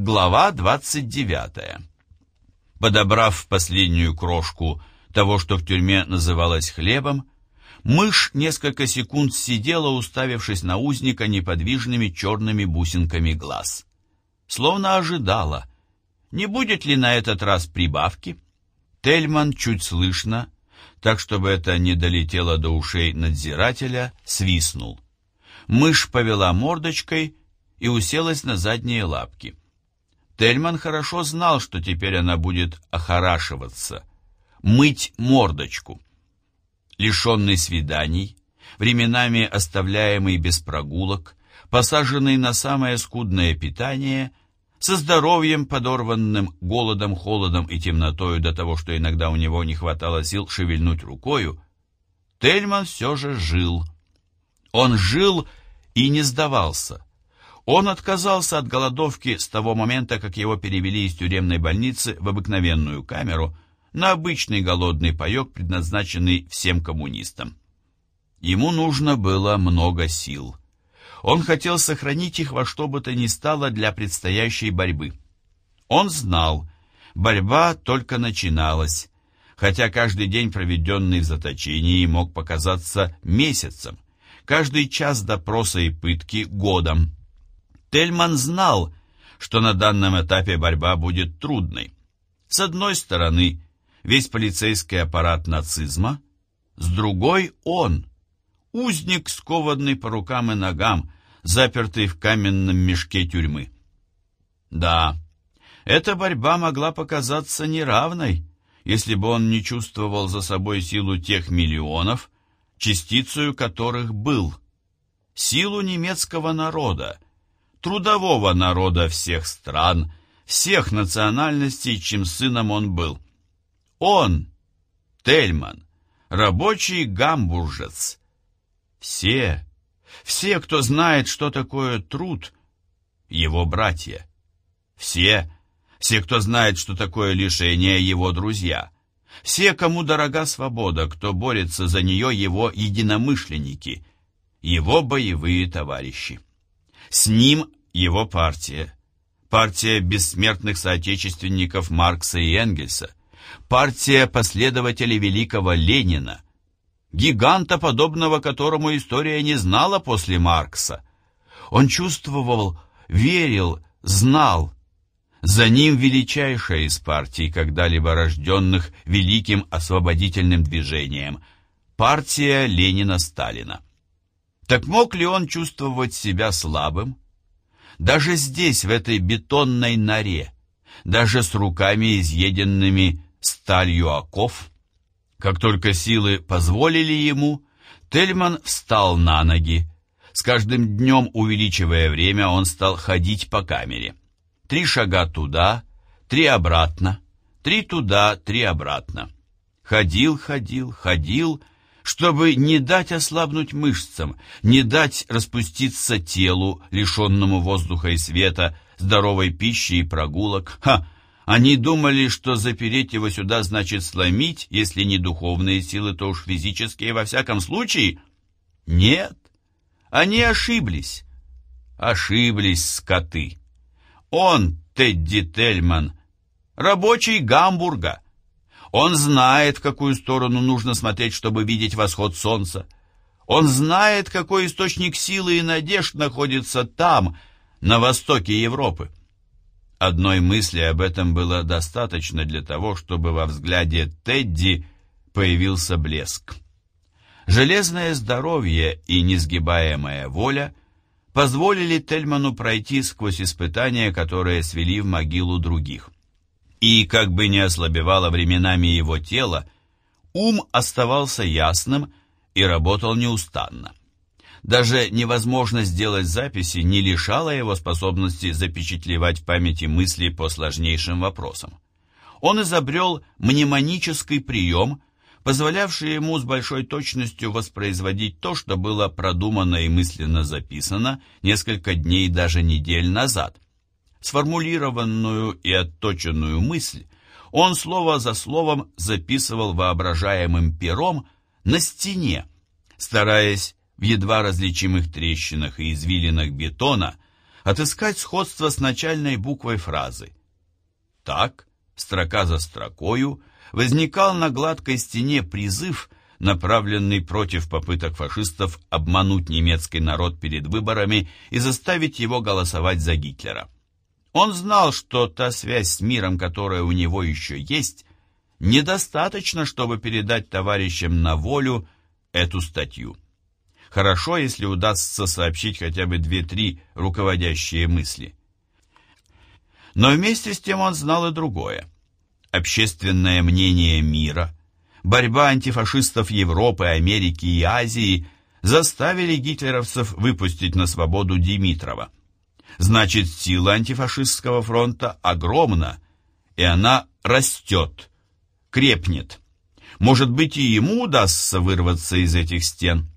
Глава 29. Подобрав последнюю крошку того, что в тюрьме называлось хлебом, мышь несколько секунд сидела, уставившись на узника неподвижными черными бусинками глаз. Словно ожидала, не будет ли на этот раз прибавки. Тельман чуть слышно, так чтобы это не долетело до ушей надзирателя, свистнул. Мышь повела мордочкой и уселась на задние лапки. Тельман хорошо знал, что теперь она будет охорашиваться, мыть мордочку. Лишенный свиданий, временами оставляемый без прогулок, посаженный на самое скудное питание, со здоровьем, подорванным голодом, холодом и темнотою до того, что иногда у него не хватало сил шевельнуть рукою, Тельман все же жил. Он жил и не сдавался. Он отказался от голодовки с того момента, как его перевели из тюремной больницы в обыкновенную камеру на обычный голодный паек, предназначенный всем коммунистам. Ему нужно было много сил. Он хотел сохранить их во что бы то ни стало для предстоящей борьбы. Он знал, борьба только начиналась, хотя каждый день, проведенный в заточении, мог показаться месяцем, каждый час допроса и пытки – годом. Тельман знал, что на данном этапе борьба будет трудной. С одной стороны, весь полицейский аппарат нацизма, с другой — он, узник, скованный по рукам и ногам, запертый в каменном мешке тюрьмы. Да, эта борьба могла показаться неравной, если бы он не чувствовал за собой силу тех миллионов, частицей которых был, силу немецкого народа, трудового народа всех стран, всех национальностей, чем сыном он был. Он, Тельман, рабочий гамбуржец. Все, все, кто знает, что такое труд, его братья. Все, все, кто знает, что такое лишение, его друзья. Все, кому дорога свобода, кто борется за нее, его единомышленники, его боевые товарищи. С ним его партия, партия бессмертных соотечественников Маркса и Энгельса, партия последователей великого Ленина, гиганта, подобного которому история не знала после Маркса. Он чувствовал, верил, знал. За ним величайшая из партий, когда-либо рожденных великим освободительным движением, партия Ленина-Сталина. Так мог ли он чувствовать себя слабым? Даже здесь, в этой бетонной норе, даже с руками, изъеденными сталью оков, как только силы позволили ему, Тельман встал на ноги. С каждым днем, увеличивая время, он стал ходить по камере. Три шага туда, три обратно, три туда, три обратно. Ходил, ходил, ходил, чтобы не дать ослабнуть мышцам, не дать распуститься телу, лишенному воздуха и света, здоровой пищи и прогулок. Ха! Они думали, что запереть его сюда значит сломить, если не духовные силы, то уж физические во всяком случае. Нет, они ошиблись. Ошиблись скоты. Он, Тедди Тельман, рабочий Гамбурга — он знает, в какую сторону нужно смотреть, чтобы видеть восход солнца. Он знает, какой источник силы и надежд находится там, на востоке Европы. Одной мысли об этом было достаточно для того, чтобы во взгляде Тедди появился блеск. Железное здоровье и несгибаемая воля позволили Тельману пройти сквозь испытания, которые свели в могилу других. И, как бы не ослабевало временами его тело, ум оставался ясным и работал неустанно. Даже невозможность сделать записи не лишала его способности запечатлевать в памяти мысли по сложнейшим вопросам. Он изобрел мнемонический прием, позволявший ему с большой точностью воспроизводить то, что было продумано и мысленно записано несколько дней, даже недель назад – Сформулированную и отточенную мысль он слово за словом записывал воображаемым пером на стене, стараясь в едва различимых трещинах и извилинах бетона отыскать сходство с начальной буквой фразы. Так, строка за строкою, возникал на гладкой стене призыв, направленный против попыток фашистов обмануть немецкий народ перед выборами и заставить его голосовать за Гитлера. Он знал, что та связь с миром, которая у него еще есть, недостаточно, чтобы передать товарищам на волю эту статью. Хорошо, если удастся сообщить хотя бы две-три руководящие мысли. Но вместе с тем он знал и другое. Общественное мнение мира, борьба антифашистов Европы, Америки и Азии заставили гитлеровцев выпустить на свободу Димитрова. Значит, сила антифашистского фронта огромна, и она растет, крепнет. Может быть, и ему удастся вырваться из этих стен.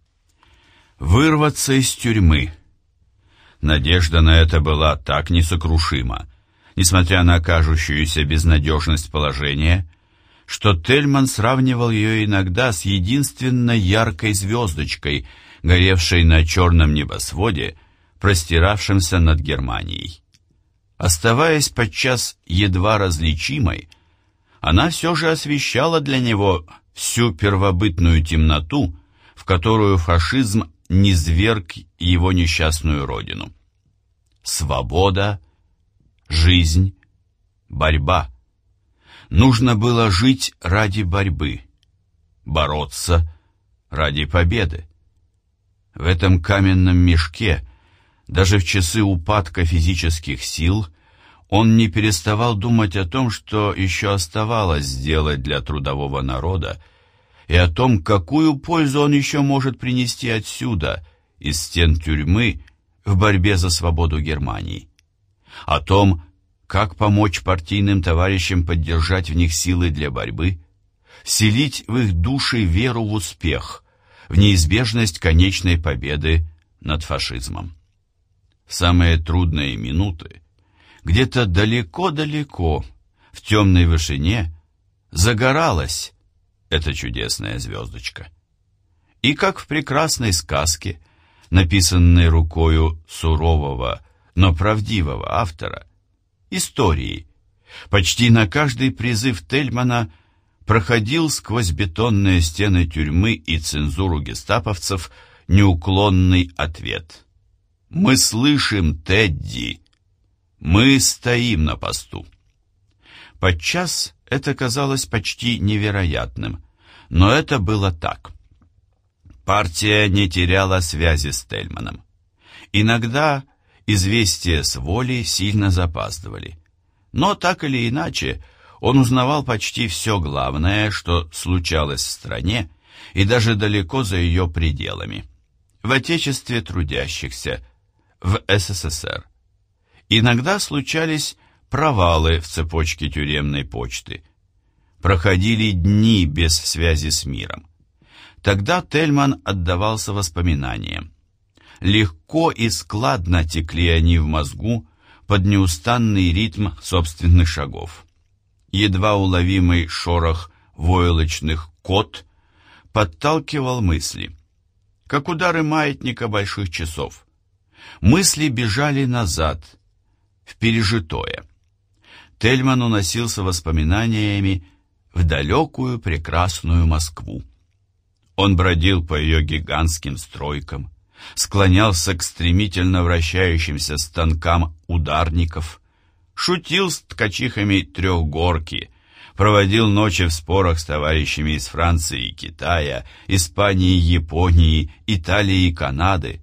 Вырваться из тюрьмы. Надежда на это была так несокрушима, несмотря на кажущуюся безнадежность положения, что Тельман сравнивал ее иногда с единственной яркой звездочкой, горевшей на черном небосводе, простиравшимся над Германией. Оставаясь подчас едва различимой, она все же освещала для него всю первобытную темноту, в которую фашизм низверг его несчастную родину. Свобода, жизнь, борьба. Нужно было жить ради борьбы, бороться ради победы. В этом каменном мешке, даже в часы упадка физических сил, он не переставал думать о том, что еще оставалось сделать для трудового народа, и о том, какую пользу он еще может принести отсюда, из стен тюрьмы, в борьбе за свободу Германии. О том, как помочь партийным товарищам поддержать в них силы для борьбы, вселить в их души веру в успех, в неизбежность конечной победы над фашизмом. Самые трудные минуты где-то далеко-далеко, в темной вышине, загоралась эта чудесная звездочка. И как в прекрасной сказке, написанной рукою сурового, но правдивого автора, истории, почти на каждый призыв Тельмана проходил сквозь бетонные стены тюрьмы и цензуру гестаповцев неуклонный ответ. «Мы слышим, Тедди!» Мы стоим на посту. Подчас это казалось почти невероятным, но это было так. Партия не теряла связи с Тельманом. Иногда известия с воли сильно запаздывали. Но так или иначе, он узнавал почти все главное, что случалось в стране и даже далеко за ее пределами. В Отечестве трудящихся, в СССР. Иногда случались провалы в цепочке тюремной почты. Проходили дни без связи с миром. Тогда Тельман отдавался воспоминаниям. Легко и складно текли они в мозгу под неустанный ритм собственных шагов. Едва уловимый шорох войлочных кот подталкивал мысли, как удары маятника больших часов. Мысли бежали назад — в пережитое. Тельман уносился воспоминаниями в далекую прекрасную Москву. Он бродил по ее гигантским стройкам, склонялся к стремительно вращающимся станкам ударников, шутил с ткачихами трехгорки, проводил ночи в спорах с товарищами из Франции и Китая, Испании, Японии, Италии и Канады,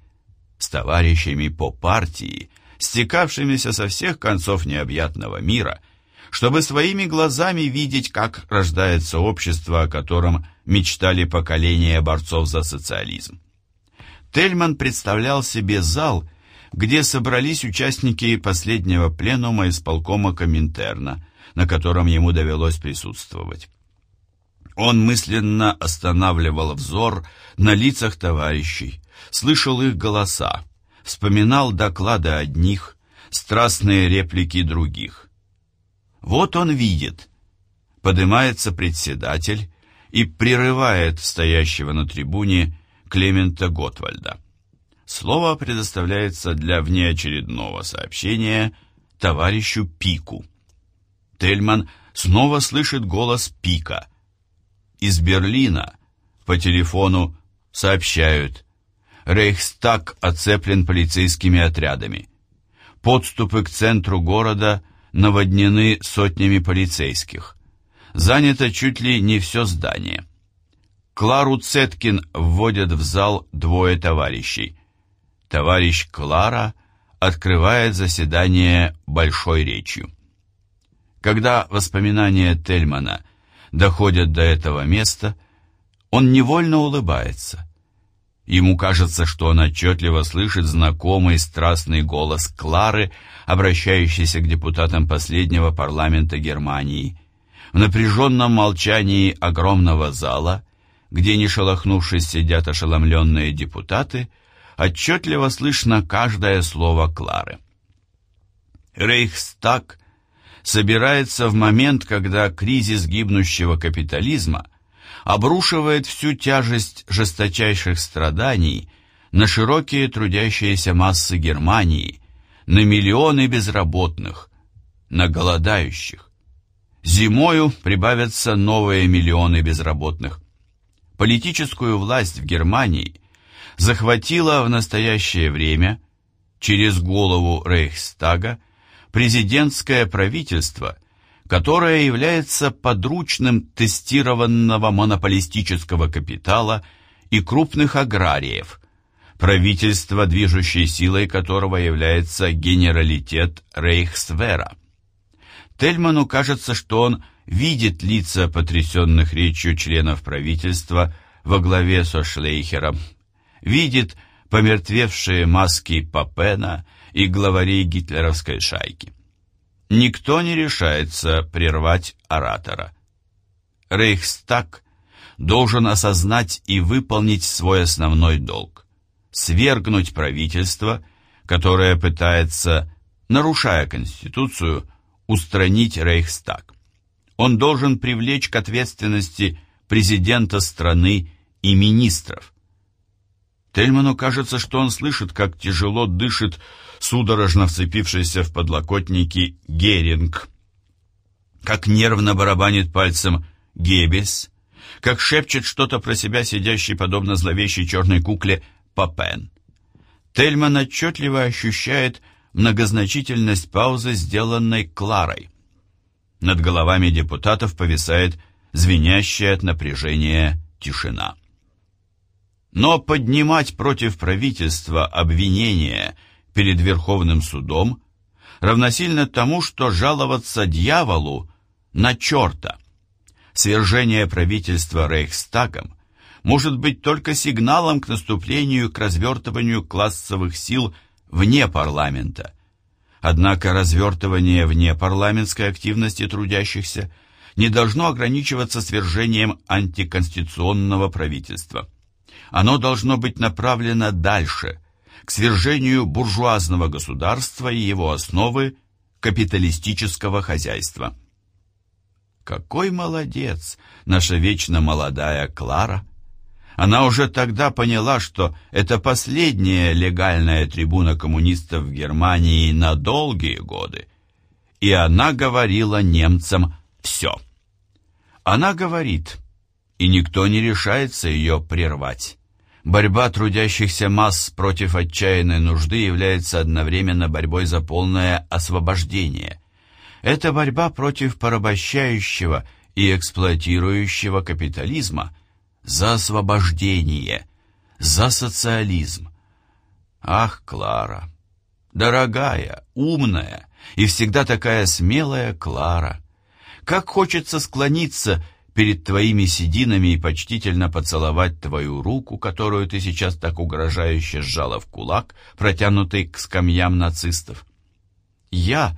с товарищами по партии, стекавшимися со всех концов необъятного мира, чтобы своими глазами видеть, как рождается общество, о котором мечтали поколения борцов за социализм. Тельман представлял себе зал, где собрались участники последнего пленума исполкома Коминтерна, на котором ему довелось присутствовать. Он мысленно останавливал взор на лицах товарищей, слышал их голоса, вспоминал доклады одних, страстные реплики других. Вот он видит, поднимается председатель и прерывает стоящего на трибуне Клемента Готвальда. слово предоставляется для внеочередного сообщения товарищу Пику. Тельман снова слышит голос Пика. Из Берлина по телефону сообщают Рейхстаг оцеплен полицейскими отрядами. Подступы к центру города наводнены сотнями полицейских. Занято чуть ли не все здание. Клару Цеткин вводят в зал двое товарищей. Товарищ Клара открывает заседание большой речью. Когда воспоминания Тельмана доходят до этого места, он невольно улыбается. Ему кажется, что он отчетливо слышит знакомый страстный голос Клары, обращающийся к депутатам последнего парламента Германии. В напряженном молчании огромного зала, где, не шелохнувшись, сидят ошеломленные депутаты, отчетливо слышно каждое слово Клары. Рейхстаг собирается в момент, когда кризис гибнущего капитализма – обрушивает всю тяжесть жесточайших страданий на широкие трудящиеся массы Германии, на миллионы безработных, на голодающих. Зимою прибавятся новые миллионы безработных. Политическую власть в Германии захватила в настоящее время через голову Рейхстага президентское правительство – которое является подручным тестированного монополистического капитала и крупных аграриев, правительство, движущей силой которого является генералитет Рейхсвера. Тельману кажется, что он видит лица потрясенных речью членов правительства во главе со Шлейхером, видит помертвевшие маски Папена и главарей гитлеровской шайки. Никто не решается прервать оратора. Рейхстаг должен осознать и выполнить свой основной долг – свергнуть правительство, которое пытается, нарушая Конституцию, устранить Рейхстаг. Он должен привлечь к ответственности президента страны и министров. Тельману кажется, что он слышит, как тяжело дышит судорожно вцепившийся в подлокотники Геринг. Как нервно барабанит пальцем Геббельс, как шепчет что-то про себя сидящий, подобно зловещей черной кукле, Папен. Тельман отчетливо ощущает многозначительность паузы, сделанной Кларой. Над головами депутатов повисает звенящая от напряжения тишина. Но поднимать против правительства обвинения – перед Верховным судом равносильно тому, что жаловаться дьяволу на черта. Свержение правительства Рейхстагом может быть только сигналом к наступлению к развертыванию классовых сил вне парламента. Однако развертывание вне парламентской активности трудящихся не должно ограничиваться свержением антиконституционного правительства. Оно должно быть направлено дальше – к свержению буржуазного государства и его основы капиталистического хозяйства. Какой молодец наша вечно молодая Клара! Она уже тогда поняла, что это последняя легальная трибуна коммунистов в Германии на долгие годы. И она говорила немцам все. Она говорит, и никто не решается ее прервать. Борьба трудящихся масс против отчаянной нужды является одновременно борьбой за полное освобождение. Это борьба против порабощающего и эксплуатирующего капитализма за освобождение, за социализм. Ах, Клара, дорогая, умная и всегда такая смелая Клара, как хочется склониться перед твоими сединами и почтительно поцеловать твою руку, которую ты сейчас так угрожающе сжала в кулак, протянутый к скамьям нацистов. Я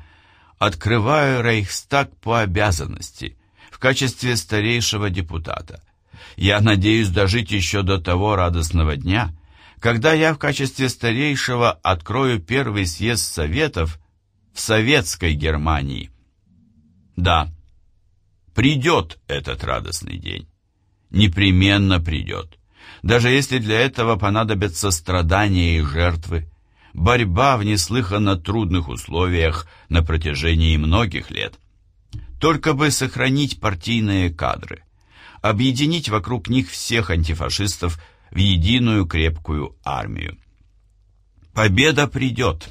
открываю Рейхстаг по обязанности, в качестве старейшего депутата. Я надеюсь дожить еще до того радостного дня, когда я в качестве старейшего открою первый съезд Советов в Советской Германии. Да, Придет этот радостный день. Непременно придет. даже если для этого понадобятся страдания и жертвы, борьба в неслыханно трудных условиях на протяжении многих лет. Только бы сохранить партийные кадры, объединить вокруг них всех антифашистов в единую крепкую армию. Победа придет.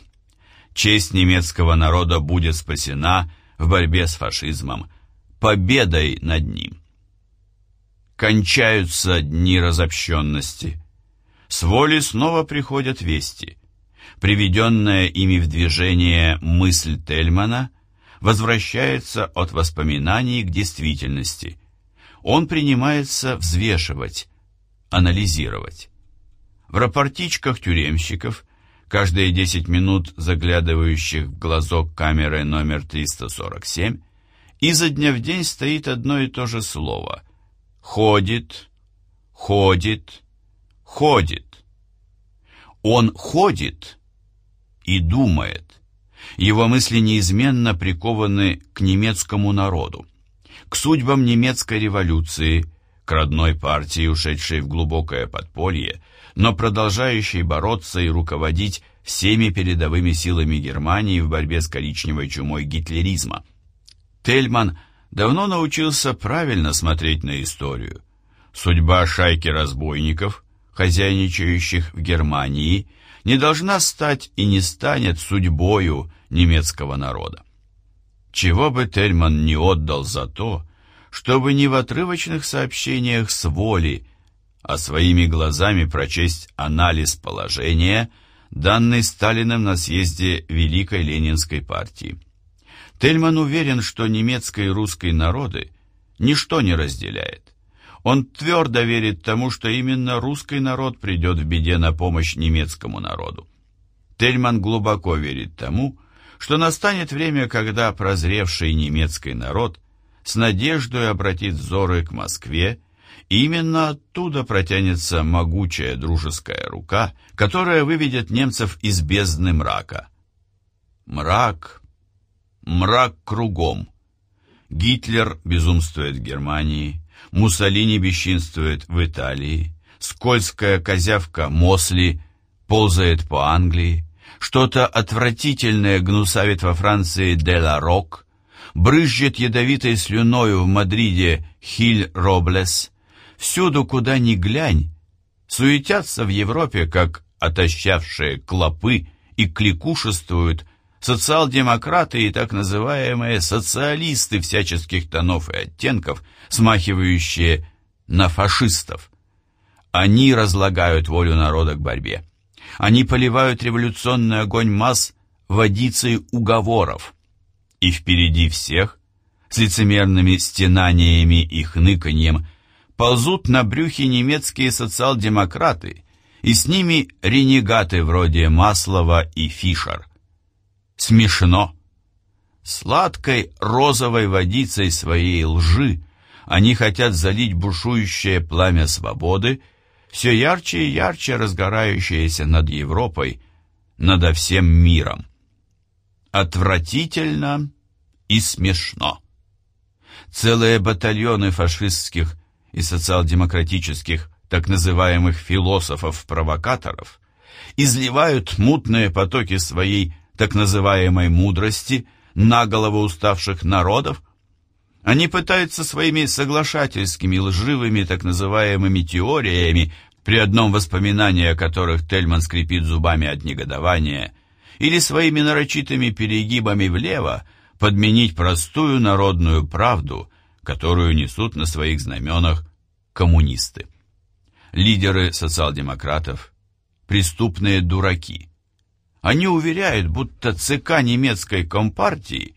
Честь немецкого народа будет спасена в борьбе с фашизмом, победой над ним. Кончаются дни разобщенности. С воли снова приходят вести. Приведенная ими в движение мысль Тельмана возвращается от воспоминаний к действительности. Он принимается взвешивать, анализировать. В рапортичках тюремщиков, каждые 10 минут заглядывающих в глазок камеры номер 347, изо дня в день стоит одно и то же слово «ходит», «ходит», «ходит». Он ходит и думает. Его мысли неизменно прикованы к немецкому народу, к судьбам немецкой революции, к родной партии, ушедшей в глубокое подполье, но продолжающей бороться и руководить всеми передовыми силами Германии в борьбе с коричневой чумой гитлеризма. Тельман давно научился правильно смотреть на историю. Судьба шайки разбойников, хозяйничающих в Германии, не должна стать и не станет судьбою немецкого народа. Чего бы Тельман не отдал за то, чтобы не в отрывочных сообщениях с воли, а своими глазами прочесть анализ положения, данный Сталиным на съезде Великой Ленинской партии. Тельман уверен, что немецкой и русской народы ничто не разделяет. Он твердо верит тому, что именно русский народ придет в беде на помощь немецкому народу. Тельман глубоко верит тому, что настанет время, когда прозревший немецкий народ с надеждой обратит взоры к Москве, и именно оттуда протянется могучая дружеская рука, которая выведет немцев из бездны мрака. Мрак, мрак кругом. Гитлер безумствует в Германии, Муссолини бесчинствует в Италии, скользкая козявка Мосли ползает по Англии, что-то отвратительное гнусавит во Франции Деларок, брызжет ядовитой слюною в Мадриде Хиль Роблес. Всюду, куда ни глянь, суетятся в Европе, как отощавшие клопы, и кликушествуют социал-демократы и так называемые социалисты всяческих тонов и оттенков, смахивающие на фашистов. Они разлагают волю народа к борьбе. Они поливают революционный огонь масс водицей уговоров. И впереди всех, с лицемерными стенаниями и хныканьем, ползут на брюхе немецкие социал-демократы, и с ними ренегаты вроде Маслова и Фишер смешно. Сладкой розовой водицей своей лжи они хотят залить бушующее пламя свободы, все ярче и ярче разгорающееся над Европой, над всем миром. Отвратительно и смешно. Целые батальоны фашистских и социал-демократических так называемых философов-провокаторов изливают мутные потоки своей так называемой мудрости на голову уставших народов? Они пытаются своими соглашательскими лживыми так называемыми теориями, при одном воспоминании о которых Тельман скрипит зубами от негодования, или своими нарочитыми перегибами влево подменить простую народную правду, которую несут на своих знаменах коммунисты. Лидеры социал-демократов – преступные дураки – они уверяют, будто ЦК немецкой компартии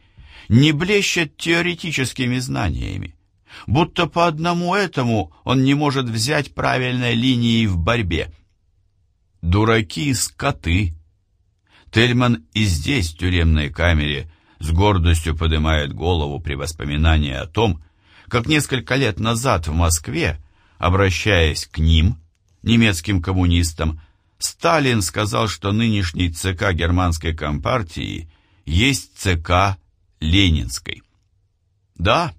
не блещет теоретическими знаниями, будто по одному этому он не может взять правильной линии в борьбе. Дураки и скоты. Тельман и здесь, в тюремной камере, с гордостью поднимает голову при воспоминании о том, как несколько лет назад в Москве, обращаясь к ним, немецким коммунистам, Сталин сказал, что нынешний ЦК германской компартии есть ЦК Ленинской. Да,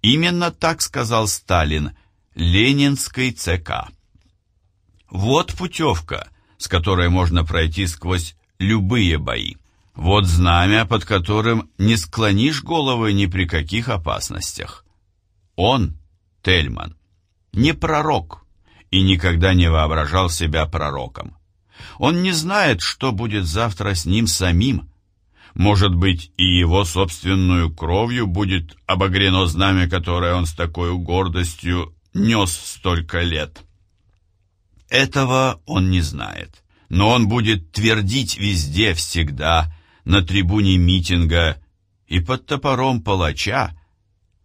именно так сказал Сталин, Ленинской ЦК. Вот путевка, с которой можно пройти сквозь любые бои. Вот знамя, под которым не склонишь головы ни при каких опасностях. Он, Тельман, не пророк и никогда не воображал себя пророком. Он не знает, что будет завтра с ним самим. Может быть, и его собственную кровью будет обогрено знамя, которое он с такой гордостью нес столько лет. Этого он не знает, но он будет твердить везде, всегда, на трибуне митинга и под топором палача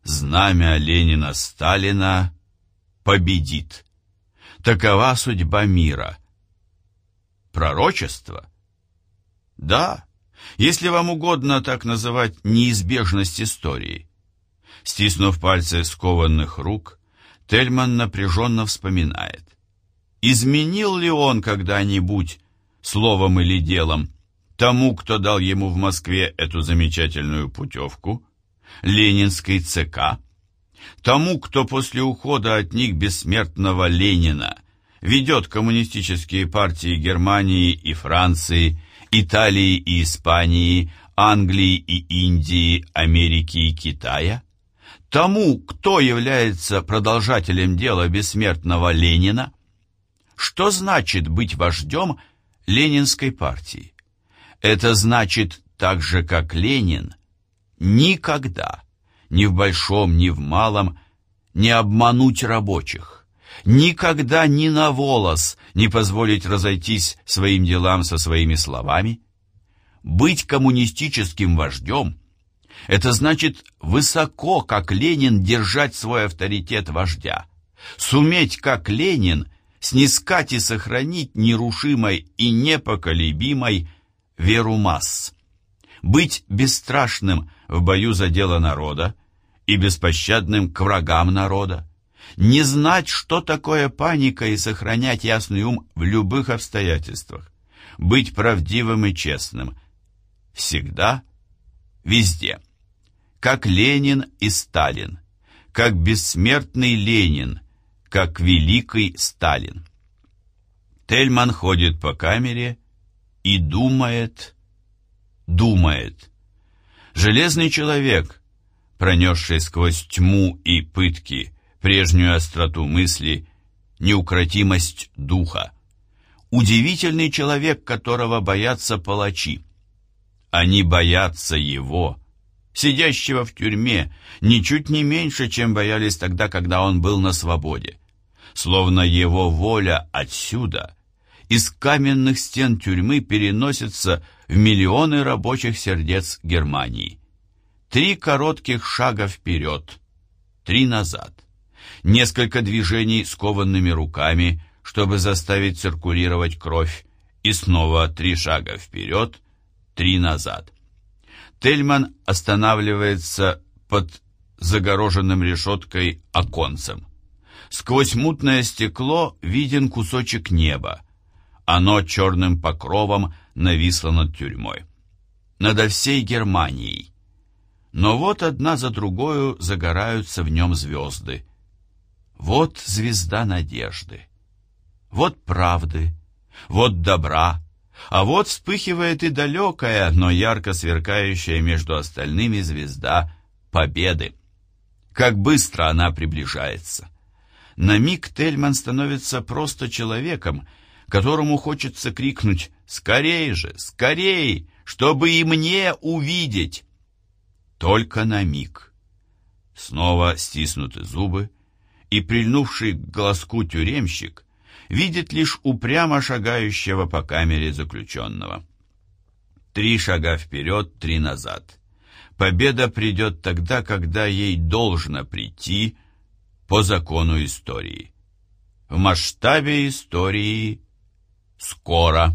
знамя Ленина-Сталина победит. Такова судьба мира. Пророчество? Да, если вам угодно так называть неизбежность истории. Стиснув пальцы скованных рук, Тельман напряженно вспоминает. Изменил ли он когда-нибудь, словом или делом, тому, кто дал ему в Москве эту замечательную путевку, Ленинской ЦК, тому, кто после ухода от них бессмертного Ленина ведет коммунистические партии Германии и Франции, Италии и Испании, Англии и Индии, Америки и Китая, тому, кто является продолжателем дела бессмертного Ленина, что значит быть вождем Ленинской партии? Это значит, так же как Ленин, никогда, ни в большом, ни в малом, не обмануть рабочих, никогда ни на волос не позволить разойтись своим делам со своими словами. Быть коммунистическим вождем – это значит высоко, как Ленин, держать свой авторитет вождя, суметь, как Ленин, снискать и сохранить нерушимой и непоколебимой веру масс, быть бесстрашным в бою за дело народа и беспощадным к врагам народа, не знать, что такое паника и сохранять ясный ум в любых обстоятельствах, быть правдивым и честным, всегда, везде, как Ленин и Сталин, как бессмертный Ленин, как великий Сталин. Тельман ходит по камере и думает, думает. Железный человек, пронесший сквозь тьму и пытки прежнюю остроту мысли, неукротимость духа. Удивительный человек, которого боятся палачи. Они боятся его, сидящего в тюрьме, ничуть не меньше, чем боялись тогда, когда он был на свободе. Словно его воля отсюда из каменных стен тюрьмы переносится в миллионы рабочих сердец Германии. Три коротких шага вперед, три назад. Несколько движений скованными руками, чтобы заставить циркулировать кровь, и снова три шага вперед, три назад. Тельман останавливается под загороженным решеткой оконцем. Сквозь мутное стекло виден кусочек неба, оно черным покровом нависло над тюрьмой. Надо всей Германией. Но вот одна за другою загораются в нем звезды. Вот звезда надежды. Вот правды. Вот добра. А вот вспыхивает и далекая, но ярко сверкающая между остальными звезда победы. Как быстро она приближается. На миг Тельман становится просто человеком, которому хочется крикнуть «Скорей же, скорей, чтобы и мне увидеть!» Только на миг. Снова стиснуты зубы, и прильнувший к глазку тюремщик видит лишь упрямо шагающего по камере заключенного. Три шага вперед, три назад. Победа придет тогда, когда ей должно прийти по закону истории. В масштабе истории скоро.